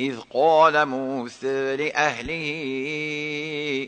إذ قال موسى لأهله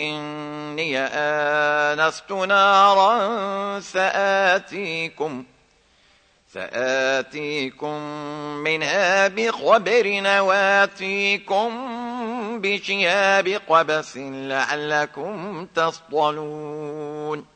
إني آنست نارا سآتيكم سآتيكم منها بخبر وآتيكم بشياب قبس لعلكم تصطلون.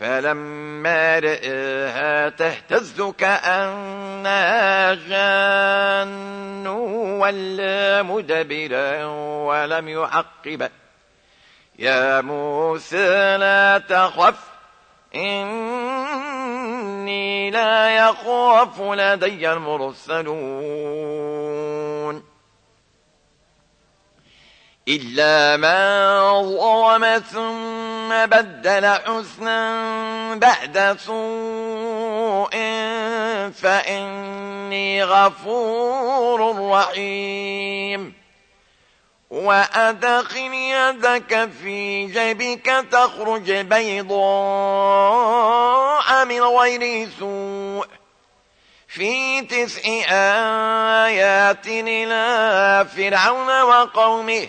فلما رآها تهتز كأنها جان ولا مدبرا ولم يعقب يا موسى لا تخف إني لا يخاف لدي المرسلون إلا من ظلم ثم بدل حسنا بعد سوء فإني غفور رحيم. وأدخل يدك في جيبك تخرج بيضاء من غير سوء. في تسع آيات إلى فرعون وقومه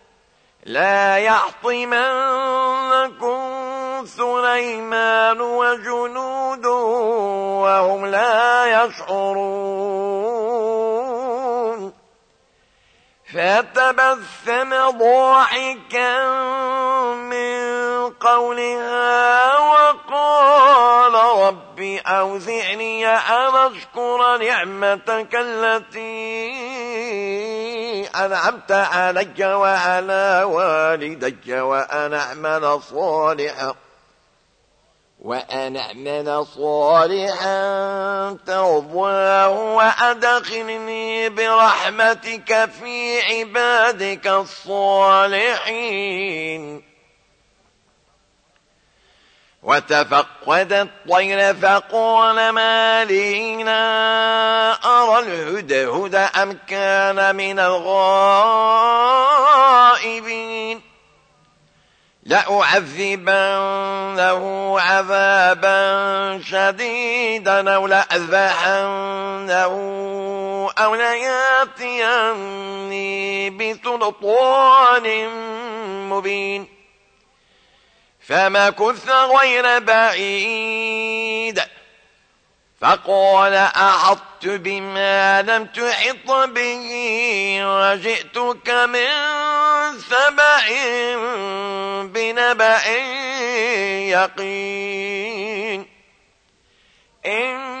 لا يحطمنكم سليمان وجنود وهم لا يشعرون. فتبثم ضاحكا من قولها وقال رب أوزعني أن أشكر نعمتك التي أنعمت علي وعلى والدي وأن أعمل صالحا وأن أعمل صالحا ترضاه وأدخلني برحمتك في عبادك الصالحين. وتفقد الطير فقال ما لينا أرى الهدهد أم كان من الغائبين لأعذبنه عذابا شديدا أو لأذبحنه أو لياتيني بسلطان مبين فمكث غير بعيد فقال أحطت بما لم تحط به وجئتك من سبع بنبأ يقين إني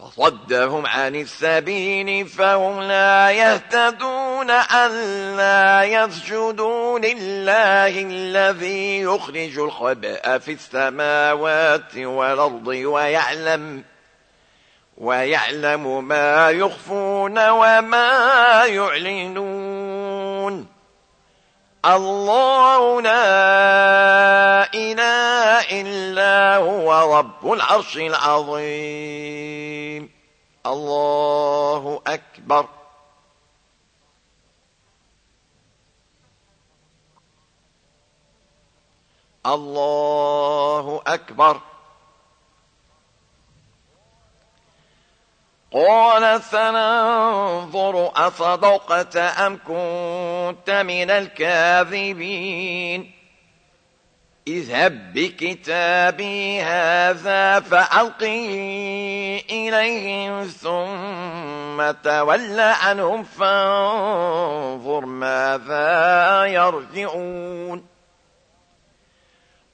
فصدهم عن السبيل فهم لا يهتدون ألا يسجدوا لله الذي يخرج الخبأ في السماوات والأرض ويعلم ويعلم ما يخفون وما يعلنون. الله لا إله إلا هو رب العرش العظيم. الله أكبر. الله أكبر. قال سننظر أصدقت أم كنت من الكاذبين. اذهب بكتابي هذا فألقي إليهم ثم تول عنهم فانظر ماذا يرجعون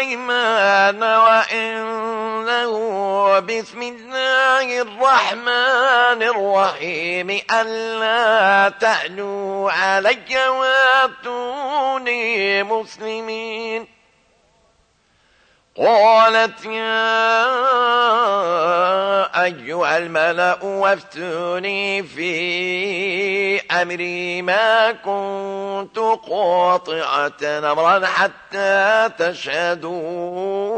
سليمان وإنه بسم الله الرحمن الرحيم ألا تعلوا علي وأتوني مسلمين قالت يا أيها الملأ وافتوني في أمري ما كنت قاطعة نمرا حتى تشهدون.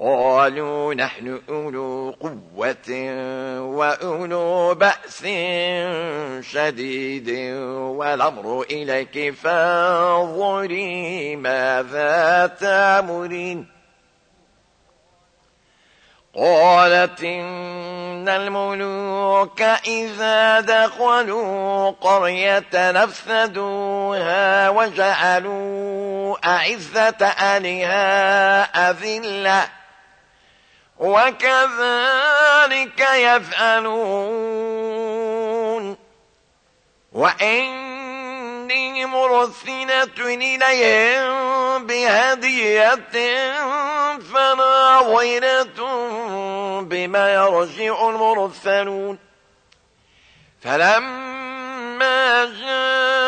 قالوا نحن أولو قوة وأولو بأس شديد والأمر إليك فانظري ماذا تأمرين. قالت إن الملوك إذا دخلوا قرية نفسدوها وجعلوا أعزة أهلها أذلة. وكذلك يفعلون. وإن إني مرسلة إليهم بهدية فناظرة بما يرجع المرسلون. فلما جاء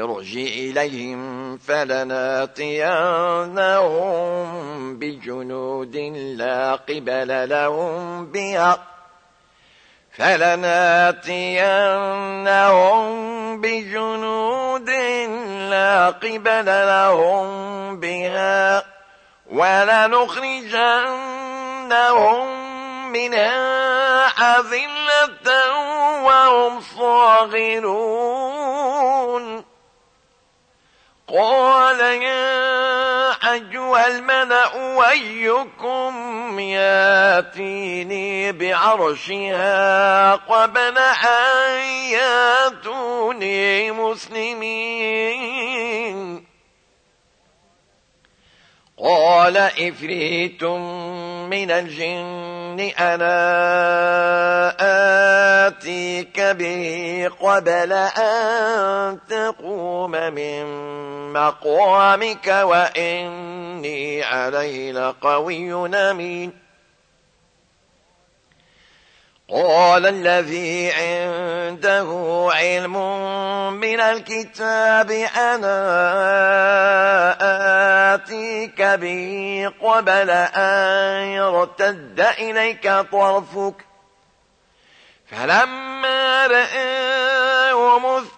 ارجع إليهم فلناتينهم بجنود لا قبل لهم بها فلناتينهم بجنود لا قبل لهم بها ولنخرجنهم منها أذلة وهم صاغرون قال يا أيها الملأ أيكم ياتيني بعرشها قبل أن ياتوني مسلمين. قال إفريت من الجن أنا آتيك به قبل أن تقوم من مقامك وإني عليه لقوي أمين. قال الذي عنده علم من الكتاب أنا آتيك به قبل أن يرتد إليك طرفك. فلما رآه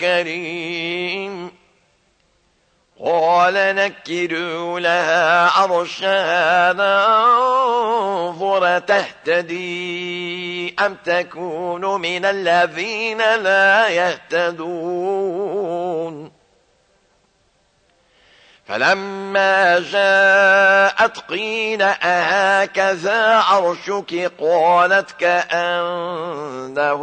كريم. قال نكروا لها عرشها ننظر تهتدي أم تكون من الذين لا يهتدون. فلما جاءت قيل أهكذا عرشك؟ قالت كأنه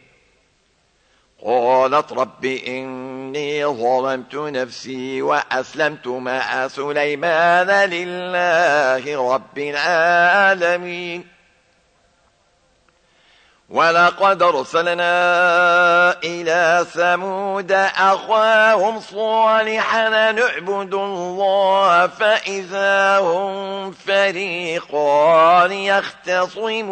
قالت رب إني ظلمت نفسي وأسلمت مع سليمان لله رب العالمين. ولقد أرسلنا إلى ثمود أخاهم صالحا نعبد الله فإذا هم فريقان يختصمون.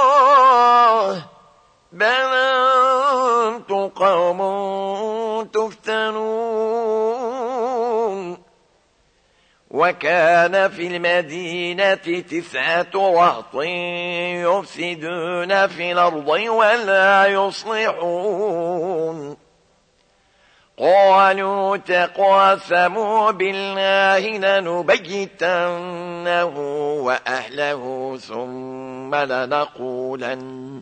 بل أنتم قوم تفتنون وكان في المدينة تسعة رهط يفسدون في الأرض ولا يصلحون قالوا تقاسموا بالله لنبيتنه وأهله ثم لنقولن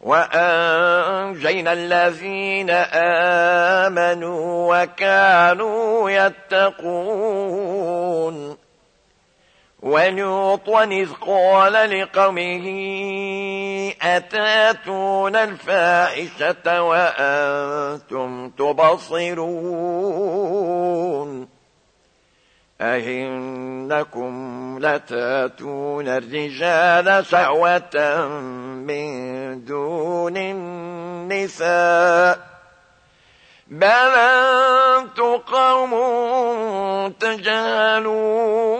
وأنجينا الذين آمنوا وكانوا يتقون. ولوطا إذ قال لقومه أتاتون الفاحشة وأنتم تبصرون. أئنكم لتأتون الرجال شهوة من دون النساء بل أنتم قوم تجهلون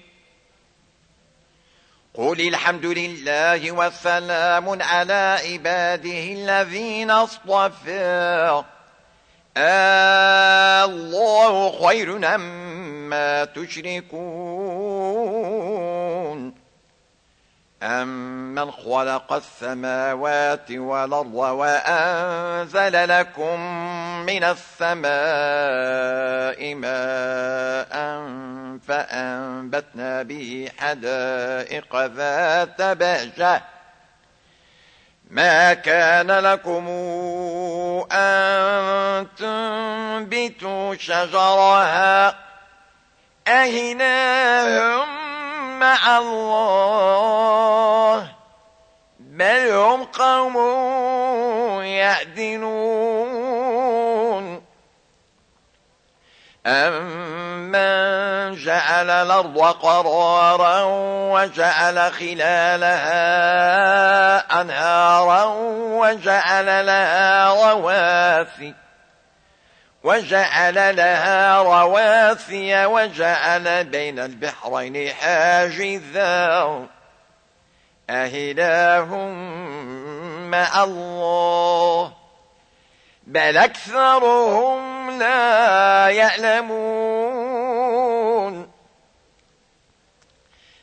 قل الحمد لله والسلام على عباده الذين اصطفى. الله خير أما تشركون. أمن خلق السماوات والأرض وأنزل لكم من السماء ماء فأنبتنا به حدائق ذات بهجة. ما كان لكم أن تنبتوا شجرها أهناهم مع الله. بل هم قوم يعدلون. أمن جعل الأرض قرارا وجعل خلالها أنهارا وجعل لها رواسي وجعل لها رواسي وجعل بين البحرين حاجزا. أهله مع الله بل أكثرهم لا يعلمون.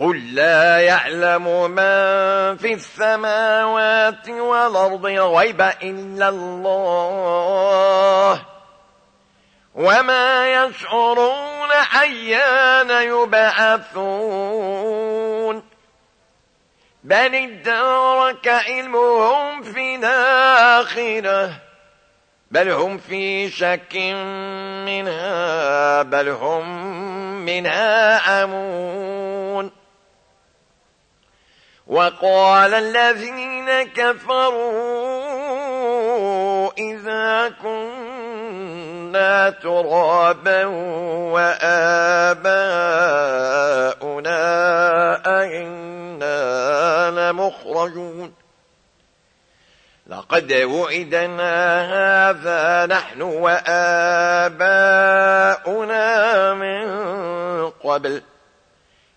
قل لا يعلم من في السماوات والأرض غيب إلا الله وما يشعرون أيان يبعثون بل ادارك علمهم في الآخرة بل هم في شك منها بل هم منها أمون وقال الذين كفروا إذا كنا ترابا وآباؤنا أئنا لمخرجون. لقد وعدنا هذا نحن وآباؤنا من قبل.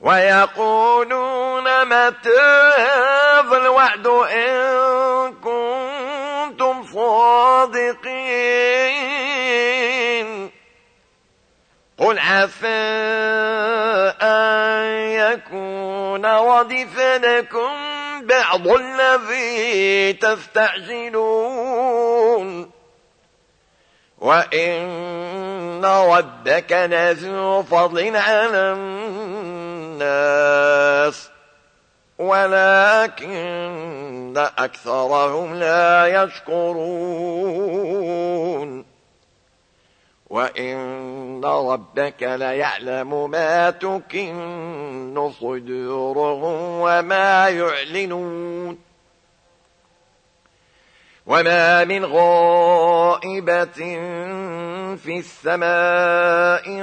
ويقولون متى هذا الوعد إن كنتم صادقين؟ قل عسى أن يكون ردف لكم بعض الذي تستعجلون. وإن ربك لذو فضل على ولكن أكثرهم لا يشكرون. وإن ربك ليعلم ما تكن صدورهم وما يعلنون. وما من غائبة في السماء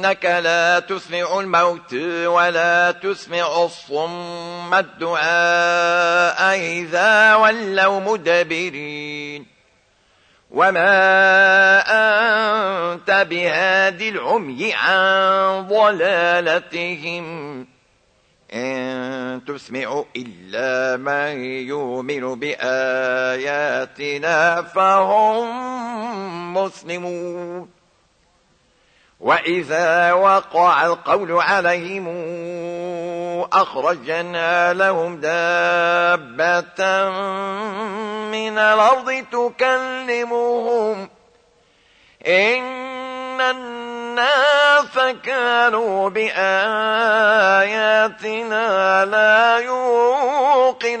إنك لا تسمع الموت ولا تسمع الصم الدعاء إذا ولوا مدبرين. وما أنت بهادي العمي عن ضلالتهم. إن تسمع إلا من يؤمن بآياتنا فهم مسلمون. وإذا وقع القول عليهم أخرجنا لهم دابة من الأرض تكلمهم إن الناس كانوا بآياتنا لا يوقنون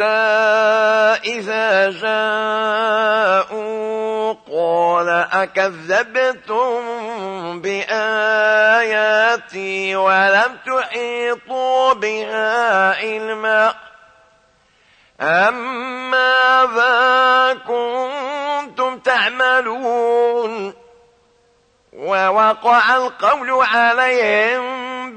إذا جاءوا قال أكذبتم بآياتي ولم تحيطوا بها علما أما ذا كنتم تعملون ووقع القول عليهم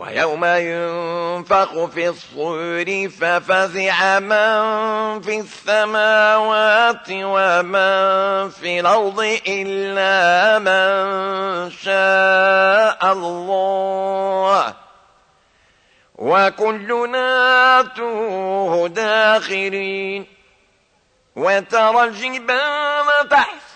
ويوم ينفخ في الصور ففزع من في السماوات ومن في الأرض إلا من شاء الله. وكلنا توه داخرين. وترى الجبال